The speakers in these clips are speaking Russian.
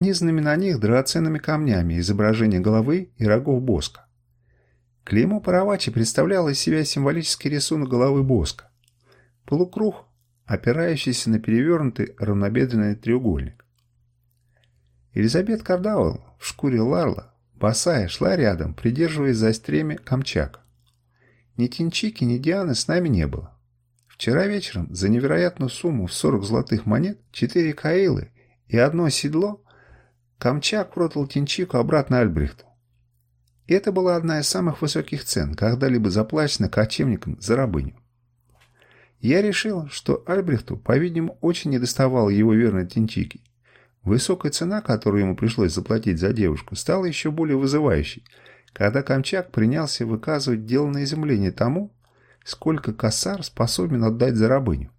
нанизанными на них драгоценными камнями изображения головы и рогов боска. Клеймо Паравачи представляло из себя символический рисунок головы боска. Полукруг, опирающийся на перевернутый равнобедренный треугольник. Елизабет Кардауэлл в шкуре Ларла, босая, шла рядом, придерживаясь за стремя камчак. Ни Тинчики, ни Дианы с нами не было. Вчера вечером за невероятную сумму в 40 золотых монет, 4 каилы и одно седло Камчак продал Тинчику обратно Альбрехту. Это была одна из самых высоких цен, когда-либо заплачена кочевникам за рабыню. Я решил, что Альбрехту, по-видимому, очень недоставало его верной Тинчики. Высокая цена, которую ему пришлось заплатить за девушку, стала еще более вызывающей, когда Камчак принялся выказывать деланное изумление тому, сколько косар способен отдать за рабыню.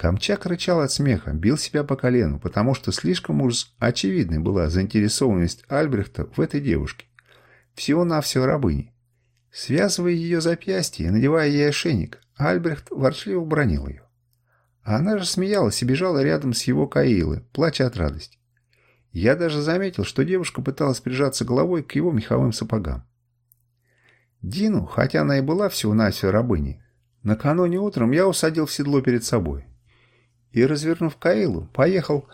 Камчак рычал от смеха, бил себя по колену, потому что слишком уж очевидной была заинтересованность Альбрехта в этой девушке. Всего-навсего рабыни. Связывая ее запястье и надевая ей ошейник, Альбрехт ворчливо бронил ее. А она же смеялась и бежала рядом с его Каилы, плача от радости. Я даже заметил, что девушка пыталась прижаться головой к его меховым сапогам. Дину, хотя она и была всего-навсего рабыней, накануне утром я усадил в седло перед собой и, развернув Каилу, поехал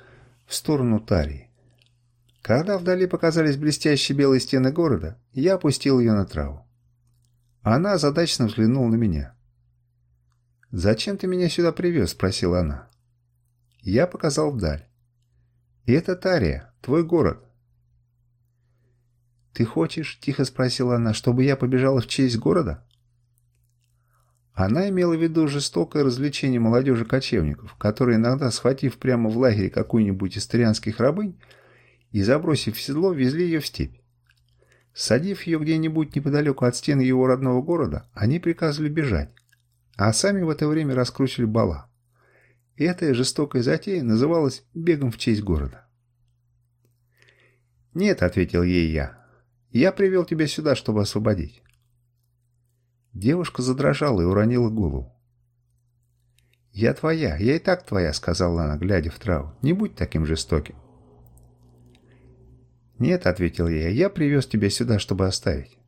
в сторону Тарии. Когда вдали показались блестящие белые стены города, я опустил ее на траву. Она озадаченно взглянула на меня. «Зачем ты меня сюда привез?» – спросила она. Я показал вдаль. «И это Тария, твой город. «Ты хочешь, — тихо спросила она, — чтобы я побежала в честь города?» Она имела в виду жестокое развлечение молодежи-кочевников, которые иногда, схватив прямо в лагере какую-нибудь из тарианских рабынь и забросив в седло, везли ее в степь. Садив ее где-нибудь неподалеку от стены его родного города, они приказывали бежать, а сами в это время раскручивали бала. И эта жестокая затея называлась «бегом в честь города». «Нет», — ответил ей я, я привел тебя сюда, чтобы освободить». Девушка задрожала и уронила голову. «Я твоя, я и так твоя», — сказала она, глядя в траву. «Не будь таким жестоким». «Нет», — ответил я, — «я привез тебя сюда, чтобы оставить».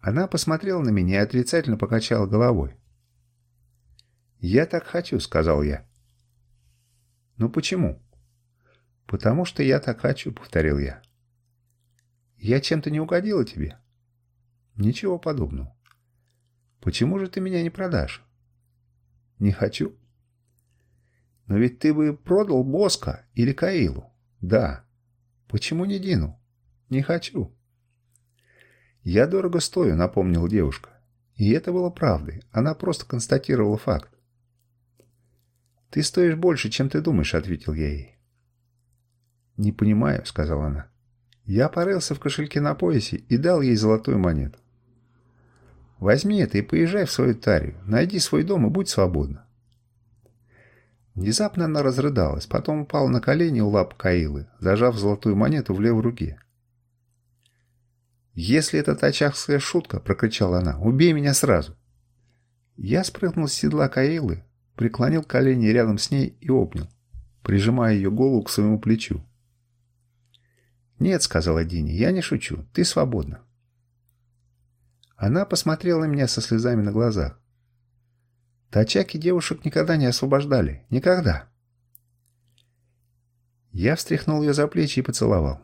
Она посмотрела на меня и отрицательно покачала головой. «Я так хочу», — сказал я. «Ну почему?» «Потому что я так хочу», — повторил я. Я чем-то не угодила тебе? Ничего подобного. Почему же ты меня не продашь? Не хочу. Но ведь ты бы продал Боска или Каилу. Да. Почему не Дину? Не хочу. Я дорого стою, напомнила девушка. И это было правдой. Она просто констатировала факт. «Ты стоишь больше, чем ты думаешь», — ответил я ей. «Не понимаю», — сказала она. Я порылся в кошельке на поясе и дал ей золотую монету. «Возьми это и поезжай в свою тарию. Найди свой дом и будь свободна». Внезапно она разрыдалась, потом упала на колени у лап Каилы, зажав золотую монету в левой руке. «Если это тачахская шутка», — прокричала она, — «убей меня сразу». Я спрыгнул с седла Каилы, преклонил колени рядом с ней и обнял, прижимая ее голову к своему плечу. «Нет», — сказала Дини, — «я не шучу. Ты свободна». Она посмотрела на меня со слезами на глазах. Тачаки девушек никогда не освобождали. Никогда. Я встряхнул ее за плечи и поцеловал.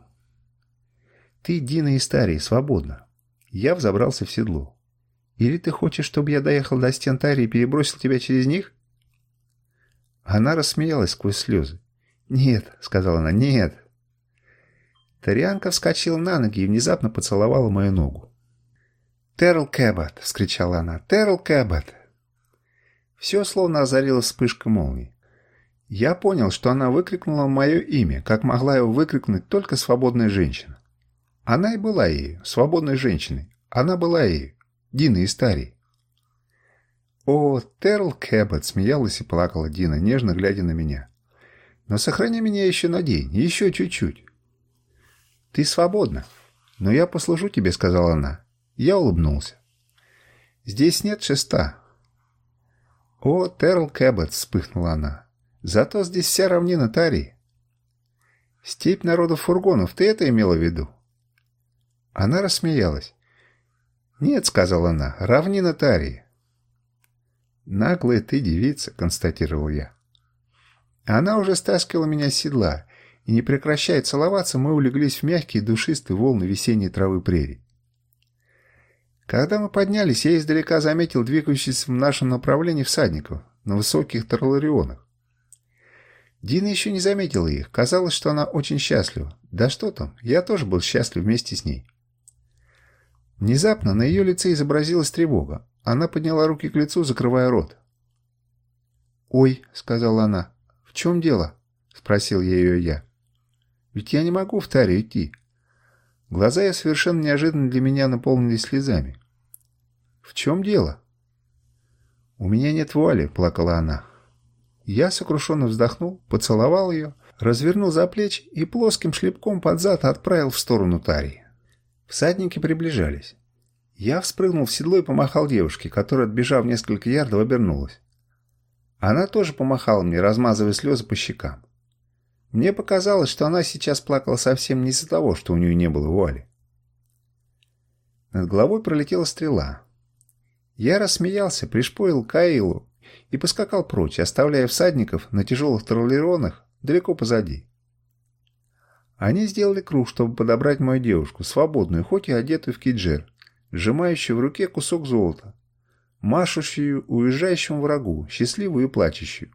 «Ты, Дина из Тарии, свободна». Я взобрался в седло. «Или ты хочешь, чтобы я доехал до стен Тарии и перебросил тебя через них?» Она рассмеялась сквозь слезы. «Нет», — сказала она, — «нет». Тарианка вскочила на ноги и внезапно поцеловала мою ногу. «Терл Кэббот!» — вскричала она. «Терл Кэббот!» Все словно озарило вспышка молнии. Я понял, что она выкрикнула мое имя, как могла его выкрикнуть только свободная женщина. Она и была ею, свободной женщиной. Она была ею, Дина из Тарии. «О, Терл Кэббот!» — смеялась и плакала Дина, нежно глядя на меня. «Но сохрани меня еще на день, еще чуть-чуть. «Ты свободна. Но я послужу тебе», — сказала она. Я улыбнулся. «Здесь нет шеста». «О, Терл Кэббет!» — вспыхнула она. «Зато здесь вся равнина Тарии». «Степь народов фургонов, ты это имела в виду?» Она рассмеялась. «Нет», — сказала она, — «равнина Тарии». «Наглая ты девица», — констатировал я. Она уже стаскивала меня с седла, и, не прекращая целоваться, мы улеглись в мягкие душистые волны весенней травы прерий. Когда мы поднялись, я издалека заметил двигающихся в нашем направлении всадников на высоких тарларионах. Дина еще не заметила их. Казалось, что она очень счастлива. Да что там, я тоже был счастлив вместе с ней. Внезапно на ее лице изобразилась тревога. Она подняла руки к лицу, закрывая рот. «Ой», — сказала она, — «в чем дело?» — спросил ее я. «Ведь я не могу в таре идти». Глаза ее совершенно неожиданно для меня наполнились слезами. «В чем дело?» «У меня нет воли», — плакала она. Я сокрушенно вздохнул, поцеловал ее, развернул за плечи и плоским шлепком под зад отправил в сторону Тарии. Всадники приближались. Я вспрыгнул в седло и помахал девушке, которая, отбежав несколько ярдов, обернулась. Она тоже помахала мне, размазывая слезы по щекам. Мне показалось, что она сейчас плакала совсем не из-за того, что у нее не было вуали. Над головой пролетела стрела. Я рассмеялся, пришпорил Каилу и поскакал прочь, оставляя всадников на тяжелых троллеронах далеко позади. Они сделали круг, чтобы подобрать мою девушку, свободную, хоть и одетую в киджер, сжимающую в руке кусок золота, машущую уезжающему врагу, счастливую и плачущую.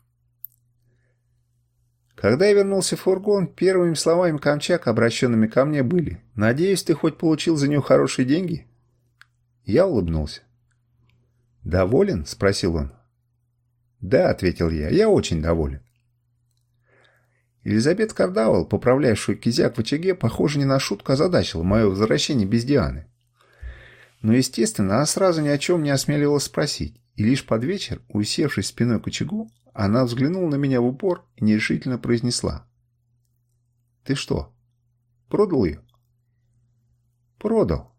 Когда я вернулся в фургон, первыми словами Камчак, обращенными ко мне, были «Надеюсь, ты хоть получил за нее хорошие деньги?» Я улыбнулся. «Доволен?» – спросил он. «Да», – ответил я, – «я очень доволен». Елизабет Кардавал, поправлявшую кизяк в очаге, похоже, не на шутку озадачила мое возвращение без Дианы. Но, естественно, она сразу ни о чем не осмеливалась спросить, и лишь под вечер, усевшись спиной к очагу, она взглянула на меня в упор и нерешительно произнесла. «Ты что, продал ее?» «Продал.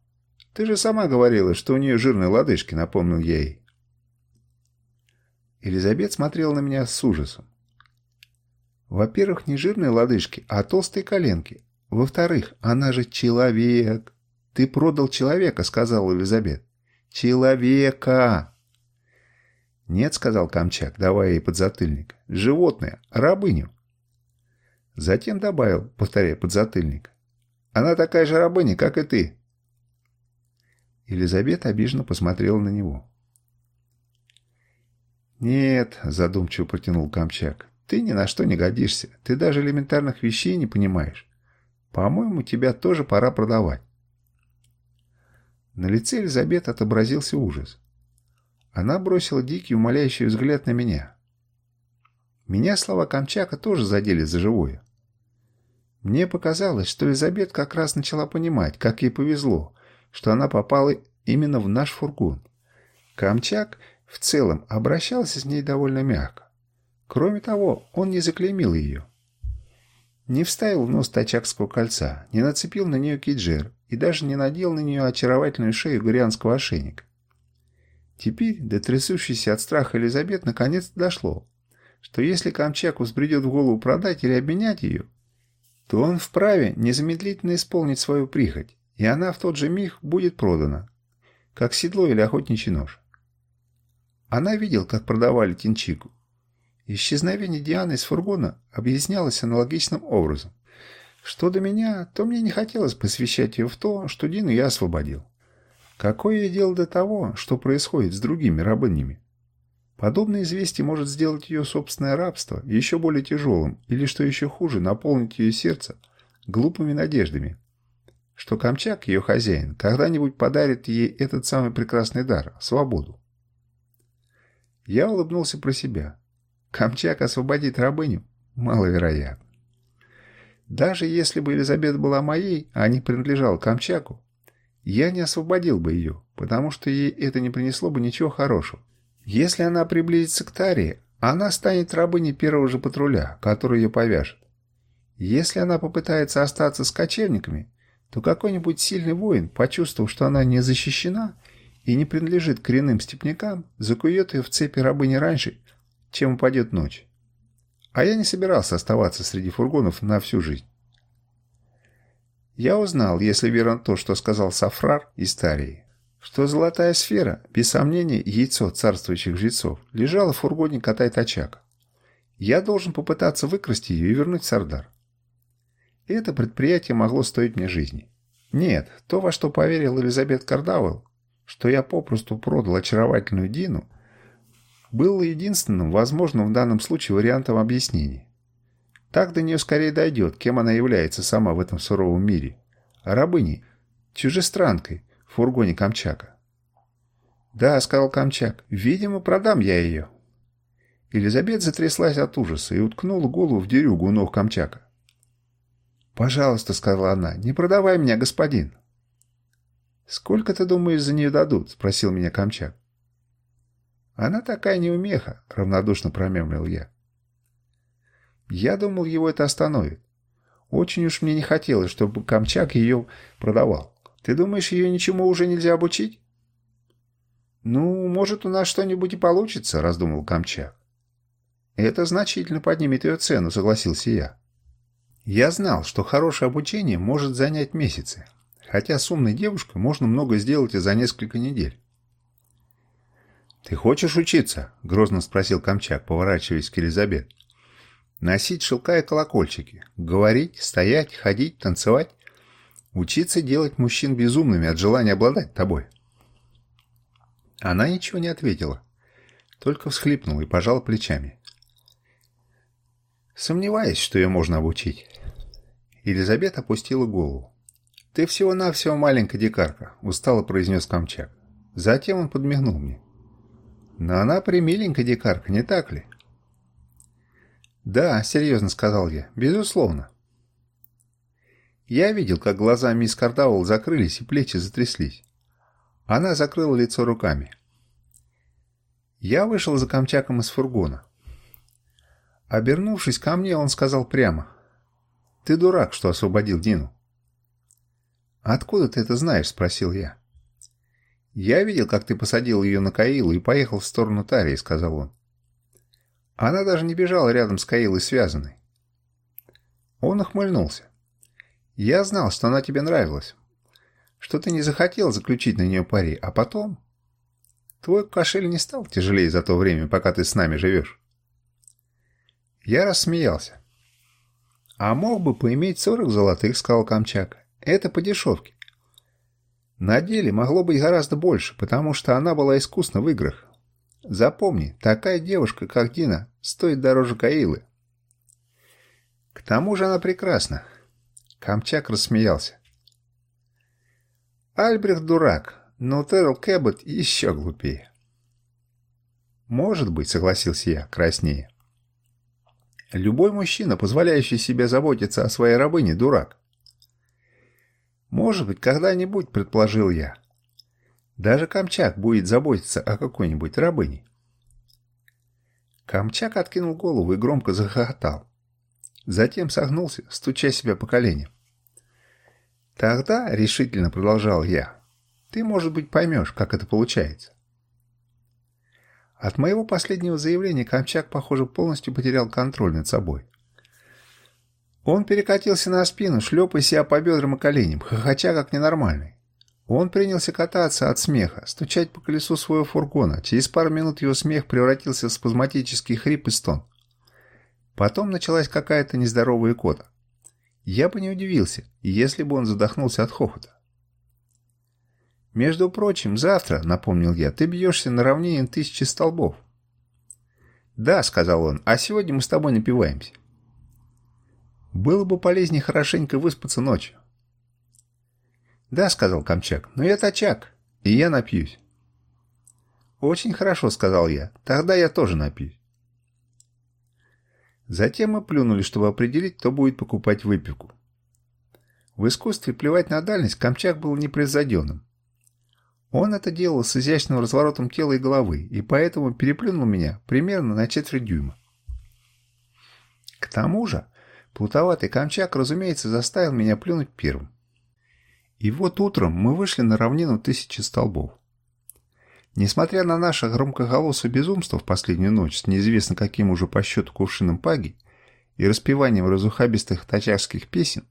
Ты же сама говорила, что у нее жирные лодыжки», — напомнил ей. Елизабет смотрела на меня с ужасом. «Во-первых, не жирные лодыжки, а толстые коленки. Во-вторых, она же человек». «Ты продал человека», — сказала Елизабет. «Человека!» «Нет», — сказал Камчак, давая ей подзатыльник. «Животное, рабыню». Затем добавил, повторяя подзатыльник. «Она такая же рабыня, как и ты». Елизабет обиженно посмотрела на него. «Нет», — задумчиво протянул Камчак, — «ты ни на что не годишься. Ты даже элементарных вещей не понимаешь. По-моему, тебя тоже пора продавать». На лице Элизабет отобразился ужас. Она бросила дикий умоляющий взгляд на меня. Меня слова Камчака тоже задели за живое. Мне показалось, что Элизабет как раз начала понимать, как ей повезло, что она попала именно в наш фургон. Камчак в целом обращался с ней довольно мягко. Кроме того, он не заклеймил ее. Не вставил в нос тачакского кольца, не нацепил на нее киджер и даже не надел на нее очаровательную шею гурианского ошейника. Теперь до трясущейся от страха Элизабет наконец дошло, что если Камчаку взбредет в голову продать или обменять ее, то он вправе незамедлительно исполнить свою прихоть, и она в тот же миг будет продана, как седло или охотничий нож. Она видела, как продавали Тинчику. Исчезновение Дианы из фургона объяснялось аналогичным образом. Что до меня, то мне не хотелось посвящать ее в то, что Дину я освободил. Какое дело до того, что происходит с другими рабынями? Подобное известие может сделать ее собственное рабство еще более тяжелым, или, что еще хуже, наполнить ее сердце глупыми надеждами, что Камчак, ее хозяин, когда-нибудь подарит ей этот самый прекрасный дар – свободу. Я улыбнулся про себя. Камчак освободит рабыню? Маловероятно. Даже если бы Елизабет была моей, а не принадлежала Камчаку, я не освободил бы ее, потому что ей это не принесло бы ничего хорошего. Если она приблизится к Тарии, она станет рабыней первого же патруля, который ее повяжет. Если она попытается остаться с кочевниками, то какой-нибудь сильный воин, почувствовав, что она не защищена и не принадлежит коренным степнякам, закует ее в цепи рабыни раньше, чем упадет ночь. А я не собирался оставаться среди фургонов на всю жизнь. Я узнал, если верно то, что сказал Сафрар из Тарии, что золотая сфера, без сомнения, яйцо царствующих жрецов, лежала в фургоне тачака. Я должен попытаться выкрасть ее и вернуть Сардар. Это предприятие могло стоить мне жизни. Нет, то, во что поверил Элизабет Кардауэлл, что я попросту продал очаровательную Дину, было единственным возможным в данном случае вариантом объяснения. Так до нее скорее дойдет, кем она является сама в этом суровом мире. Рабыней, чужестранкой, в фургоне Камчака. «Да», — сказал Камчак, — «видимо, продам я ее». Елизабет затряслась от ужаса и уткнула голову в дерюгу у ног Камчака. «Пожалуйста», — сказала она, — «не продавай меня, господин». «Сколько, ты думаешь, за нее дадут?» — спросил меня Камчак. «Она такая неумеха», — равнодушно промямлил я. Я думал, его это остановит. Очень уж мне не хотелось, чтобы Камчак ее продавал. Ты думаешь, ее ничему уже нельзя обучить? «Ну, может, у нас что-нибудь и получится», — раздумал Камчак. «Это значительно поднимет ее цену», — согласился я. Я знал, что хорошее обучение может занять месяцы, хотя с умной девушкой можно много сделать и за несколько недель. «Ты хочешь учиться?» — грозно спросил Камчак, поворачиваясь к Елизабет. Носить шелка и колокольчики. Говорить, стоять, ходить, танцевать. Учиться делать мужчин безумными от желания обладать тобой. Она ничего не ответила. Только всхлипнула и пожала плечами. Сомневаюсь, что ее можно обучить. Елизабет опустила голову. «Ты всего-навсего маленькая дикарка», — устало произнес Камчак. Затем он подмигнул мне. «Но она примиленькая дикарка, не так ли?» «Да», — серьезно сказал я, — «безусловно». Я видел, как глаза мисс Кардауэлл закрылись и плечи затряслись. Она закрыла лицо руками. Я вышел за Камчаком из фургона. Обернувшись ко мне, он сказал прямо. «Ты дурак, что освободил Дину». «Откуда ты это знаешь?» — спросил я. «Я видел, как ты посадил ее на Каилу и поехал в сторону Тарии», — сказал он. Она даже не бежала рядом с Каилой связанной. Он охмыльнулся. «Я знал, что она тебе нравилась. Что ты не захотел заключить на нее пари, а потом...» «Твой кошель не стал тяжелее за то время, пока ты с нами живешь». Я рассмеялся. «А мог бы поиметь сорок золотых», — сказал Камчак. «Это по дешевке». На деле могло быть гораздо больше, потому что она была искусна в играх, Запомни, такая девушка, как Дина, стоит дороже Каилы. К тому же она прекрасна. Камчак рассмеялся. Альбрехт дурак, но Террел Кэббот еще глупее. Может быть, согласился я, краснее. Любой мужчина, позволяющий себе заботиться о своей рабыне, дурак. Может быть, когда-нибудь, предположил я, даже Камчак будет заботиться о какой-нибудь рабыне. Камчак откинул голову и громко захохотал. Затем согнулся, стуча себя по коленям. «Тогда, — решительно продолжал я, — ты, может быть, поймешь, как это получается». От моего последнего заявления Камчак, похоже, полностью потерял контроль над собой. Он перекатился на спину, шлепая себя по бедрам и коленям, хохоча как ненормальный. Он принялся кататься от смеха, стучать по колесу своего фургона. Через пару минут его смех превратился в спазматический хрип и стон. Потом началась какая-то нездоровая икота. Я бы не удивился, если бы он задохнулся от хохота. «Между прочим, завтра, — напомнил я, — ты бьешься на равнине тысячи столбов». «Да, — сказал он, — а сегодня мы с тобой напиваемся». «Было бы полезнее хорошенько выспаться ночью». «Да», — сказал Камчак, — «но я тачак, и я напьюсь». «Очень хорошо», — сказал я, — «тогда я тоже напьюсь». Затем мы плюнули, чтобы определить, кто будет покупать выпивку. В искусстве плевать на дальность Камчак был непревзойденным. Он это делал с изящным разворотом тела и головы, и поэтому переплюнул меня примерно на четверть дюйма. К тому же, плутоватый Камчак, разумеется, заставил меня плюнуть первым. И вот утром мы вышли на равнину тысячи столбов. Несмотря на наше громкоголосое безумство в последнюю ночь с неизвестно каким уже по счету кувшином паги и распеванием разухабистых тачарских песен,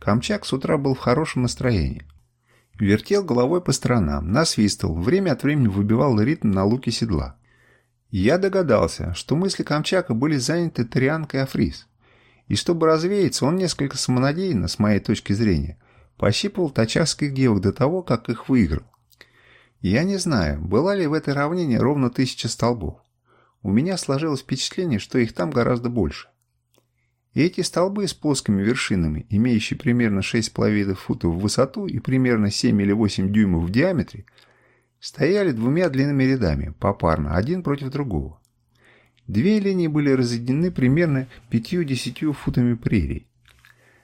Камчак с утра был в хорошем настроении. Вертел головой по сторонам, насвистывал, время от времени выбивал ритм на луке седла. Я догадался, что мысли Камчака были заняты Тарианкой Африс. И чтобы развеяться, он несколько самонадеянно, с моей точки зрения, пощипывал тачавских девок до того, как их выиграл. Я не знаю, была ли в этой равнине ровно тысяча столбов. У меня сложилось впечатление, что их там гораздо больше. И эти столбы с плоскими вершинами, имеющие примерно 6,5 футов в высоту и примерно 7 или 8 дюймов в диаметре, стояли двумя длинными рядами, попарно, один против другого. Две линии были разъединены примерно 5-10 футами прерий.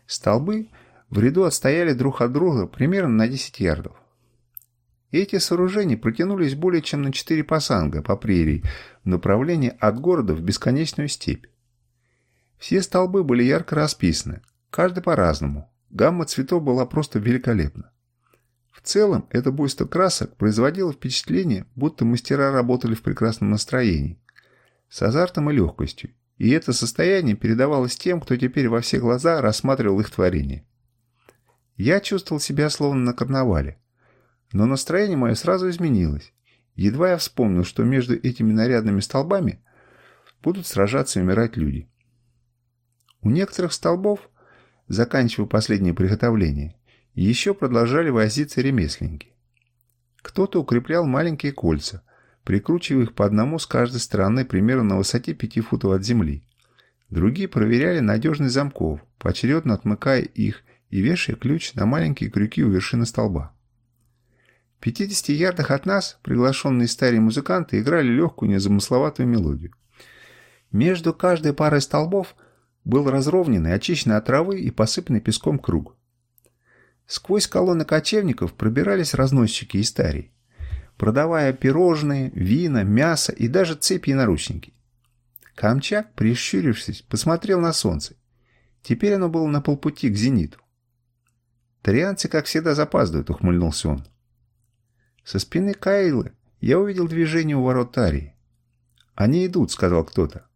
Столбы в ряду отстояли друг от друга примерно на 10 ярдов. Эти сооружения протянулись более чем на 4 пасанга по прерии в направлении от города в бесконечную степь. Все столбы были ярко расписаны, каждый по-разному. Гамма цветов была просто великолепна. В целом, это буйство красок производило впечатление, будто мастера работали в прекрасном настроении, с азартом и легкостью, и это состояние передавалось тем, кто теперь во все глаза рассматривал их творение. Я чувствовал себя словно на карнавале, но настроение мое сразу изменилось. Едва я вспомнил, что между этими нарядными столбами будут сражаться и умирать люди. У некоторых столбов, заканчивая последнее приготовление, еще продолжали возиться ремесленники. Кто-то укреплял маленькие кольца, прикручивая их по одному с каждой стороны примерно на высоте 5 футов от земли. Другие проверяли надежность замков, поочередно отмыкая их и вешая ключ на маленькие крюки у вершины столба. В 50 ярдах от нас приглашенные старые музыканты играли легкую незамысловатую мелодию. Между каждой парой столбов был разровненный, очищенный от травы и посыпанный песком круг. Сквозь колонны кочевников пробирались разносчики из старей, продавая пирожные, вина, мясо и даже цепи и наручники. Камчак, прищурившись, посмотрел на солнце. Теперь оно было на полпути к зениту. «Тарианцы, как всегда, запаздывают», — ухмыльнулся он. Со спины Кайлы я увидел движение у ворот Тарии. «Они идут», — сказал кто-то.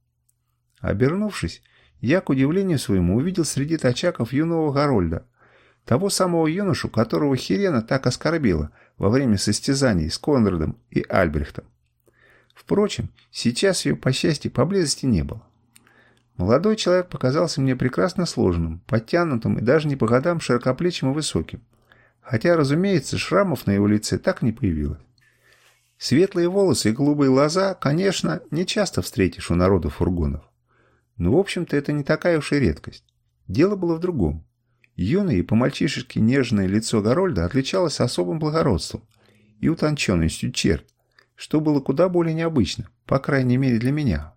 Обернувшись, я, к удивлению своему, увидел среди тачаков юного Гарольда, того самого юношу, которого Хирена так оскорбила во время состязаний с Конрадом и Альбрехтом. Впрочем, сейчас ее, по счастью, поблизости не было. Молодой человек показался мне прекрасно сложным, подтянутым и даже не по годам широкоплечим и высоким. Хотя, разумеется, шрамов на его лице так не появилось. Светлые волосы и голубые глаза, конечно, не часто встретишь у народа фургонов. Но, в общем-то, это не такая уж и редкость. Дело было в другом. Юное и по-мальчишески нежное лицо Горольда отличалось особым благородством и утонченностью черт, что было куда более необычно, по крайней мере для меня,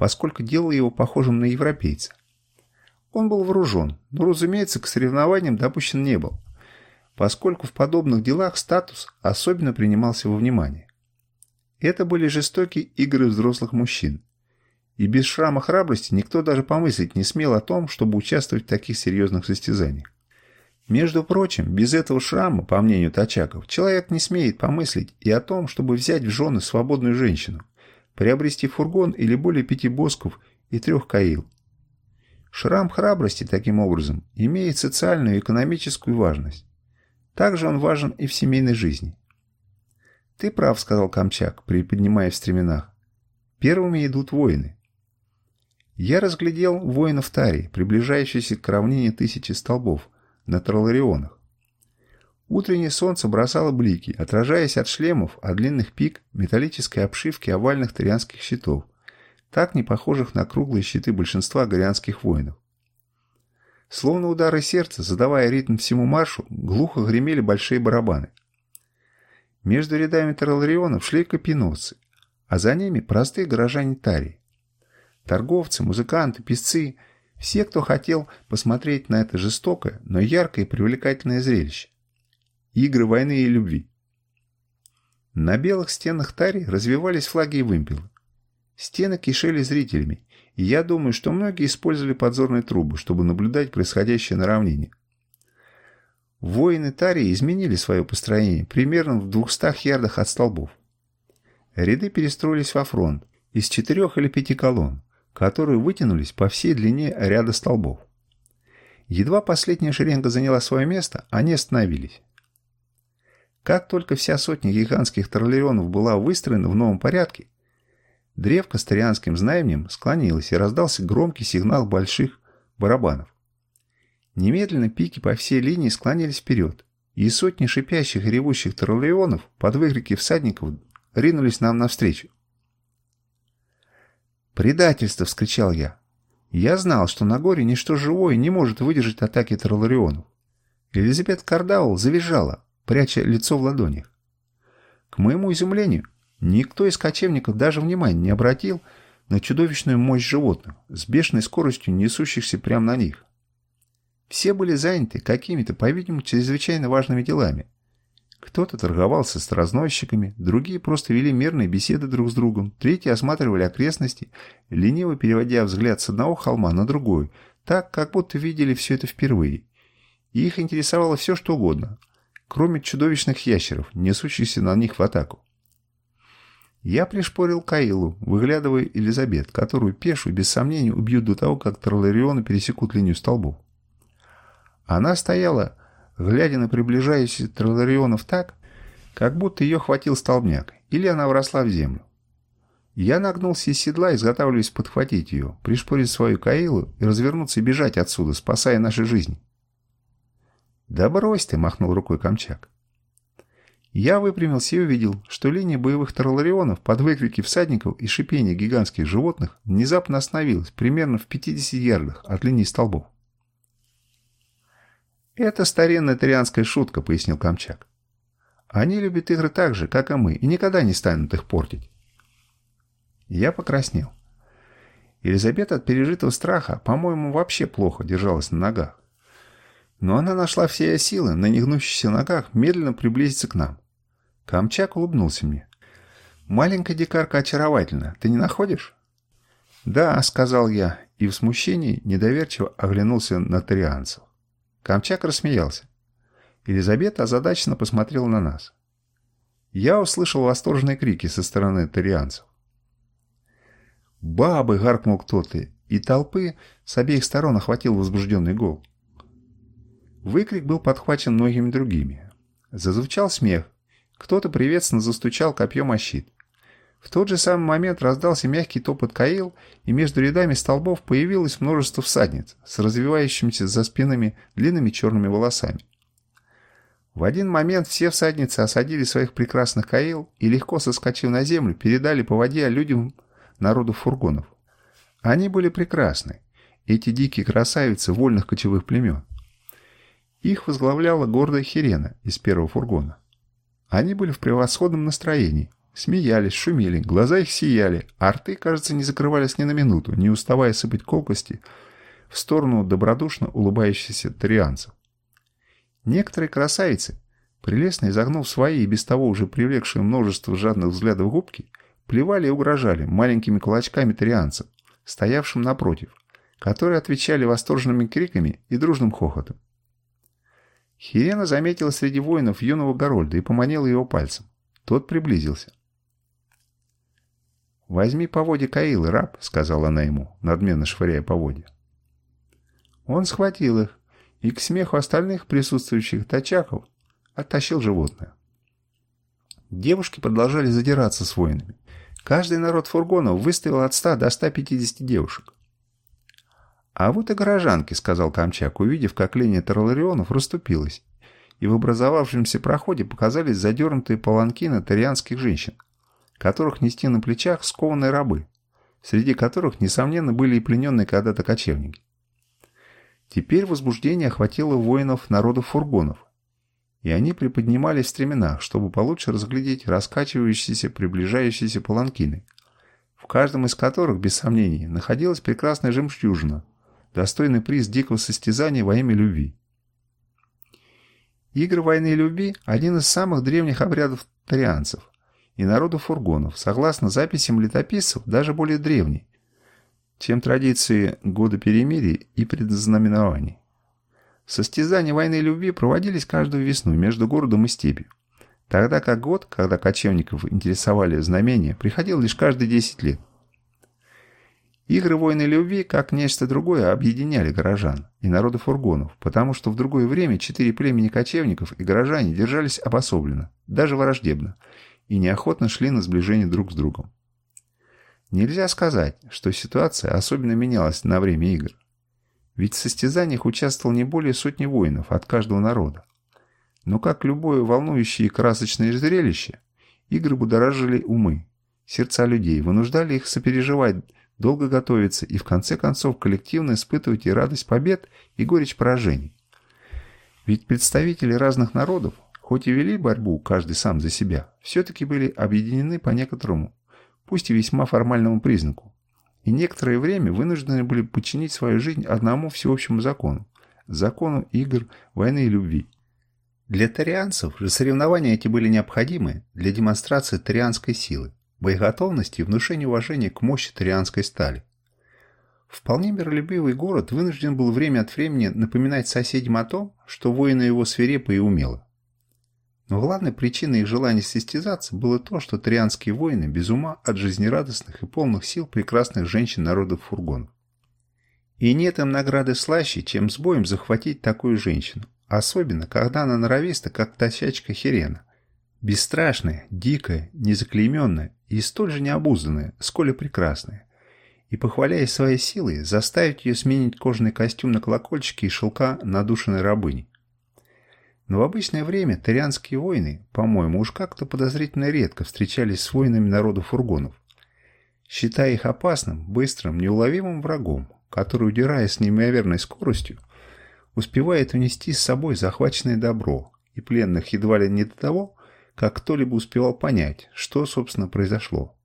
поскольку делало его похожим на европейца. Он был вооружен, но, разумеется, к соревнованиям допущен не был, поскольку в подобных делах статус особенно принимался во внимание. Это были жестокие игры взрослых мужчин, и без шрама храбрости никто даже помыслить не смел о том, чтобы участвовать в таких серьезных состязаниях. Между прочим, без этого шрама, по мнению Тачаков, человек не смеет помыслить и о том, чтобы взять в жены свободную женщину, приобрести фургон или более пяти босков и трех каил. Шрам храбрости, таким образом, имеет социальную и экономическую важность. Также он важен и в семейной жизни. «Ты прав», — сказал Камчак, приподнимая в стременах. «Первыми идут воины. Я разглядел воинов Тарии, приближающихся к равнине тысячи столбов, на Троларионах. Утреннее солнце бросало блики, отражаясь от шлемов, от длинных пик, металлической обшивки овальных тарианских щитов, так не похожих на круглые щиты большинства горианских воинов. Словно удары сердца, задавая ритм всему маршу, глухо гремели большие барабаны. Между рядами Троларионов шли копиносцы, а за ними простые горожане Тарии. Торговцы, музыканты, песцы – все, кто хотел посмотреть на это жестокое, но яркое и привлекательное зрелище. Игры войны и любви. На белых стенах Тари развивались флаги и вымпелы. Стены кишели зрителями, и я думаю, что многие использовали подзорные трубы, чтобы наблюдать происходящее на равнине. Воины Тарии изменили свое построение примерно в 200 ярдах от столбов. Ряды перестроились во фронт из четырех или пяти колонн, которые вытянулись по всей длине ряда столбов. Едва последняя шеренга заняла свое место, они остановились. Как только вся сотня гигантских троллерионов была выстроена в новом порядке, древко с тарианским знаменем склонилось и раздался громкий сигнал больших барабанов. Немедленно пики по всей линии склонились вперед, и сотни шипящих и ревущих троллеонов под выкрики всадников ринулись нам навстречу. «Предательство!» — вскричал я. Я знал, что на горе ничто живое не может выдержать атаки тролларионов. Елизабет Кардаул завизжала, пряча лицо в ладонях. К моему изумлению, никто из кочевников даже внимания не обратил на чудовищную мощь животных, с бешеной скоростью несущихся прямо на них. Все были заняты какими-то, по-видимому, чрезвычайно важными делами. Кто-то торговался с разносчиками, другие просто вели мирные беседы друг с другом, третьи осматривали окрестности, лениво переводя взгляд с одного холма на другой, так, как будто видели все это впервые. Их интересовало все, что угодно, кроме чудовищных ящеров, несущихся на них в атаку. Я пришпорил Каилу, выглядывая Элизабет, которую пешую, без сомнений, убьют до того, как Тролларионы пересекут линию столбов. Она стояла, глядя на приближающихся Тролларионов так, как будто ее хватил столбняк, или она вросла в землю. Я нагнулся из седла, изготавливаясь подхватить ее, пришпорить свою Каилу и развернуться и бежать отсюда, спасая наши жизни. «Да брось ты!» — махнул рукой Камчак. Я выпрямился и увидел, что линия боевых тарларионов под выкрики всадников и шипение гигантских животных внезапно остановилась примерно в 50 ярдах от линии столбов. «Это старинная тарианская шутка», — пояснил Камчак. «Они любят игры так же, как и мы, и никогда не станут их портить». Я покраснел. Елизавета от пережитого страха, по-моему, вообще плохо держалась на ногах. Но она нашла все силы на негнущихся ногах медленно приблизиться к нам. Камчак улыбнулся мне. «Маленькая дикарка очаровательна, ты не находишь?» «Да», — сказал я, и в смущении недоверчиво оглянулся на тарианцев. Камчак рассмеялся. Елизавета озадаченно посмотрела на нас. Я услышал восторженные крики со стороны тарианцев. «Бабы!» — гаркнул кто-то, и толпы с обеих сторон охватил возбужденный гол. Выкрик был подхвачен многими другими. Зазвучал смех. Кто-то приветственно застучал копьем о щит. В тот же самый момент раздался мягкий топот Каил, и между рядами столбов появилось множество всадниц с развивающимися за спинами длинными черными волосами. В один момент все всадницы осадили своих прекрасных Каил и, легко соскочив на землю, передали по воде людям народу фургонов. Они были прекрасны, эти дикие красавицы вольных кочевых племен. Их возглавляла гордая Хирена из первого фургона. Они были в превосходном настроении, смеялись, шумели, глаза их сияли, а рты, кажется, не закрывались ни на минуту, не уставая сыпать колкости в сторону добродушно улыбающихся тарианцев. Некоторые красавицы, прелестно изогнув свои и без того уже привлекшие множество жадных взглядов губки, плевали и угрожали маленькими кулачками тарианцев, стоявшим напротив, которые отвечали восторженными криками и дружным хохотом. Хирена заметила среди воинов юного Горольда и поманила его пальцем. Тот приблизился. «Возьми поводья Каилы, раб», — сказала она ему, надменно швыряя поводья. Он схватил их и к смеху остальных присутствующих тачаков оттащил животное. Девушки продолжали задираться с воинами. Каждый народ фургонов выставил от 100 до 150 девушек. «А вот и горожанки», — сказал Камчак, увидев, как линия Тарларионов расступилась, и в образовавшемся проходе показались задернутые паланкины тарианских женщин, которых нести на плечах скованные рабы, среди которых, несомненно, были и плененные когда-то кочевники. Теперь возбуждение охватило воинов народов фургонов, и они приподнимались в стременах, чтобы получше разглядеть раскачивающиеся, приближающиеся паланкины, в каждом из которых, без сомнений, находилась прекрасная жемчужина, достойный приз дикого состязания во имя любви. Игры войны и любви – один из самых древних обрядов тарианцев и народов фургонов, согласно записям летописцев, даже более древний, чем традиции года перемирия и предзнаменований. Состязания войны и любви проводились каждую весну между городом и степью, тогда как год, когда кочевников интересовали знамения, приходил лишь каждые 10 лет. Игры войны любви, как нечто другое, объединяли горожан и народы фургонов, потому что в другое время четыре племени кочевников и горожане держались обособленно, даже враждебно, и неохотно шли на сближение друг с другом. Нельзя сказать, что ситуация особенно менялась на время игр. Ведь в состязаниях участвовал не более сотни воинов от каждого народа. Но как любое волнующее и красочное зрелище, игры будоражили умы, сердца людей, вынуждали их сопереживать долго готовиться и в конце концов коллективно испытывать и радость побед, и горечь поражений. Ведь представители разных народов, хоть и вели борьбу каждый сам за себя, все-таки были объединены по некоторому, пусть и весьма формальному признаку, и некоторое время вынуждены были подчинить свою жизнь одному всеобщему закону – закону игр, войны и любви. Для тарианцев же соревнования эти были необходимы для демонстрации тарианской силы, боеготовности и внушения уважения к мощи тарианской стали. Вполне миролюбивый город вынужден был время от времени напоминать соседям о том, что воины его свирепы и умелы. Но главной причиной их желания состязаться было то, что трианские воины без ума от жизнерадостных и полных сил прекрасных женщин народов фургонов. И нет им награды слаще, чем с боем захватить такую женщину, особенно когда она норовиста, как тосячка херена, Бесстрашная, дикая, незаклейменная и столь же необузданная, сколь и прекрасная. И, похваляясь своей силой, заставить ее сменить кожаный костюм на колокольчики и шелка надушенной рабыни. Но в обычное время тарианские воины, по-моему, уж как-то подозрительно редко встречались с воинами народа фургонов, считая их опасным, быстрым, неуловимым врагом, который, удирая с неимоверной скоростью, успевает унести с собой захваченное добро и пленных едва ли не до того, как кто-либо успевал понять, что, собственно, произошло.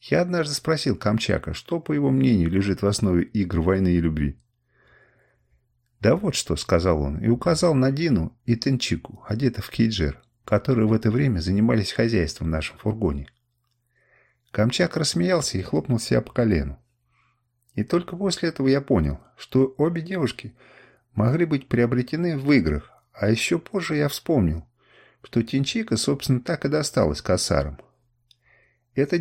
Я однажды спросил Камчака, что, по его мнению, лежит в основе игр войны и любви. «Да вот что», — сказал он, и указал на Дину и Тенчику, одетых в кейджер, которые в это время занимались хозяйством в нашем фургоне. Камчак рассмеялся и хлопнул себя по колену. И только после этого я понял, что обе девушки могли быть приобретены в играх, а еще позже я вспомнил, что Тинчика, собственно, так и досталась косарам. Это